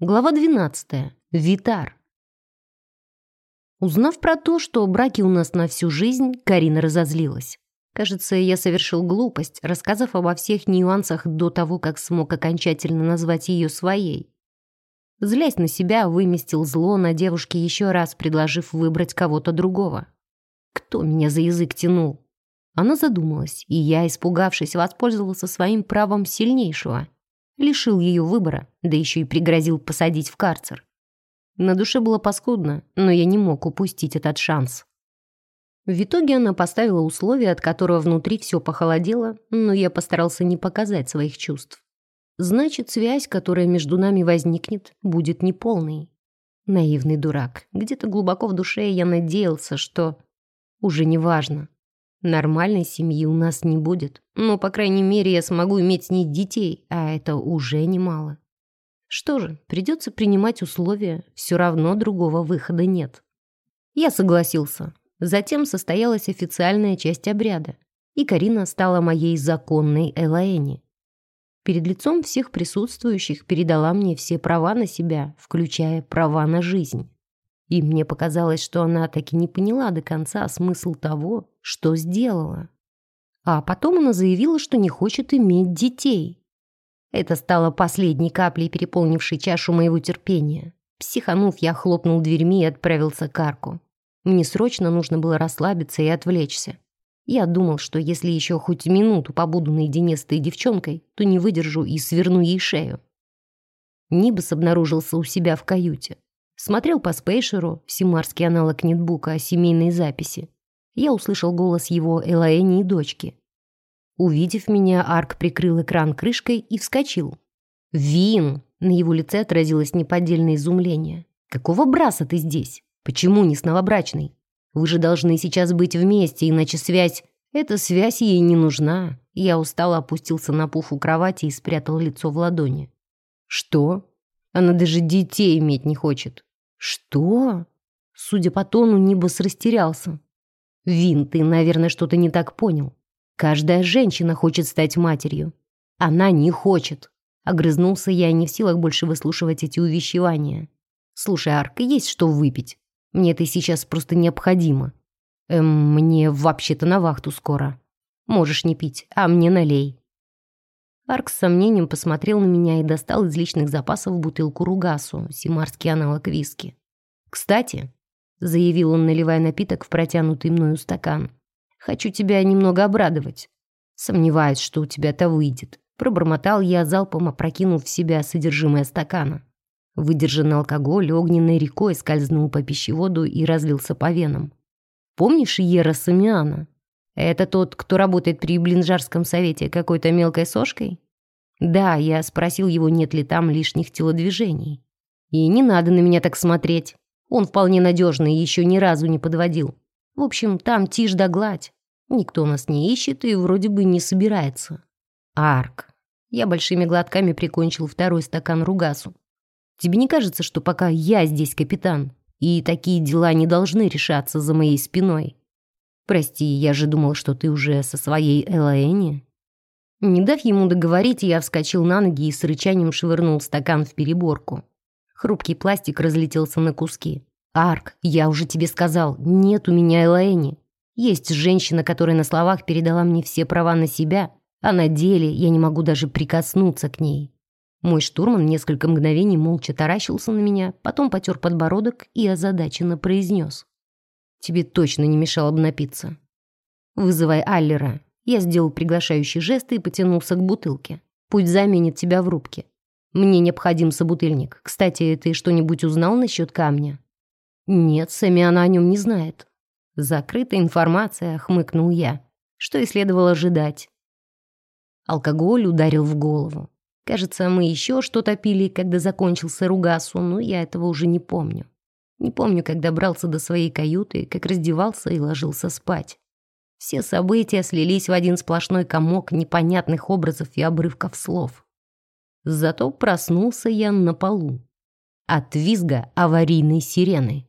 Глава 12. Витар. Узнав про то, что браки у нас на всю жизнь, Карина разозлилась. Кажется, я совершил глупость, рассказав обо всех нюансах до того, как смог окончательно назвать ее своей. Злясь на себя, выместил зло на девушке еще раз, предложив выбрать кого-то другого. Кто меня за язык тянул? Она задумалась, и я, испугавшись, воспользовался своим правом сильнейшего — Лишил ее выбора, да еще и пригрозил посадить в карцер. На душе было паскудно, но я не мог упустить этот шанс. В итоге она поставила условие, от которого внутри все похолодело, но я постарался не показать своих чувств. Значит, связь, которая между нами возникнет, будет неполной. Наивный дурак. Где-то глубоко в душе я надеялся, что... Уже не важно. Нормальной семьи у нас не будет, но, по крайней мере, я смогу иметь с ней детей, а это уже немало. Что же, придется принимать условия, все равно другого выхода нет. Я согласился. Затем состоялась официальная часть обряда, и Карина стала моей законной Элаэни. Перед лицом всех присутствующих передала мне все права на себя, включая права на жизнь. И мне показалось, что она таки не поняла до конца смысл того, что сделала. А потом она заявила, что не хочет иметь детей. Это стало последней каплей, переполнившей чашу моего терпения. Психанув, я хлопнул дверьми и отправился к арку. Мне срочно нужно было расслабиться и отвлечься. Я думал, что если еще хоть минуту побуду наедине с этой девчонкой, то не выдержу и сверну ей шею. Нибас обнаружился у себя в каюте. Смотрел по спейшеру, симарский аналог нетбука о семейной записи. Я услышал голос его Элаэни и дочки. Увидев меня, Арк прикрыл экран крышкой и вскочил. «Вин!» На его лице отразилось неподдельное изумление. «Какого браса ты здесь? Почему не с новобрачной? Вы же должны сейчас быть вместе, иначе связь... Эта связь ей не нужна». Я устало опустился на пуф у кровати и спрятал лицо в ладони. «Что? Она даже детей иметь не хочет». «Что?» Судя по тону, Нибас растерялся. «Вин, ты, наверное, что-то не так понял. Каждая женщина хочет стать матерью. Она не хочет». Огрызнулся я, не в силах больше выслушивать эти увещевания. «Слушай, Арка, есть что выпить? Мне это сейчас просто необходимо. Эм, мне вообще-то на вахту скоро. Можешь не пить, а мне налей». Арк с сомнением посмотрел на меня и достал из личных запасов бутылку ругасу, симарский аналог виски. «Кстати», — заявил он, наливая напиток в протянутый мною стакан, «хочу тебя немного обрадовать. Сомневаюсь, что у тебя это выйдет». Пробормотал я, залпом опрокинув в себя содержимое стакана. Выдержанный алкоголь огненной рекой скользнул по пищеводу и разлился по венам. «Помнишь Ера Самиана?» «Это тот, кто работает при Блинжарском совете какой-то мелкой сошкой?» «Да, я спросил его, нет ли там лишних телодвижений. И не надо на меня так смотреть. Он вполне надежный, еще ни разу не подводил. В общем, там тишь да гладь. Никто нас не ищет и вроде бы не собирается. Арк. Я большими глотками прикончил второй стакан ругасу. Тебе не кажется, что пока я здесь капитан, и такие дела не должны решаться за моей спиной? «Прости, я же думал, что ты уже со своей Элаэни». Не дав ему договорить, я вскочил на ноги и с рычанием швырнул стакан в переборку. Хрупкий пластик разлетелся на куски. «Арк, я уже тебе сказал, нет у меня Элаэни. Есть женщина, которая на словах передала мне все права на себя, а на деле я не могу даже прикоснуться к ней». Мой штурман несколько мгновений молча таращился на меня, потом потер подбородок и озадаченно произнес. Тебе точно не мешало бы напиться. Вызывай Аллера. Я сделал приглашающий жест и потянулся к бутылке. Пусть заменит тебя в рубке. Мне необходим собутыльник. Кстати, ты что-нибудь узнал насчет камня? Нет, Сами она о нем не знает. Закрытая информация, хмыкнул я. Что и следовало ожидать. Алкоголь ударил в голову. Кажется, мы еще что-то пили, когда закончился ругасу, но я этого уже не помню. Не помню, как добрался до своей каюты, как раздевался и ложился спать. Все события слились в один сплошной комок непонятных образов и обрывков слов. Зато проснулся я на полу. От визга аварийной сирены.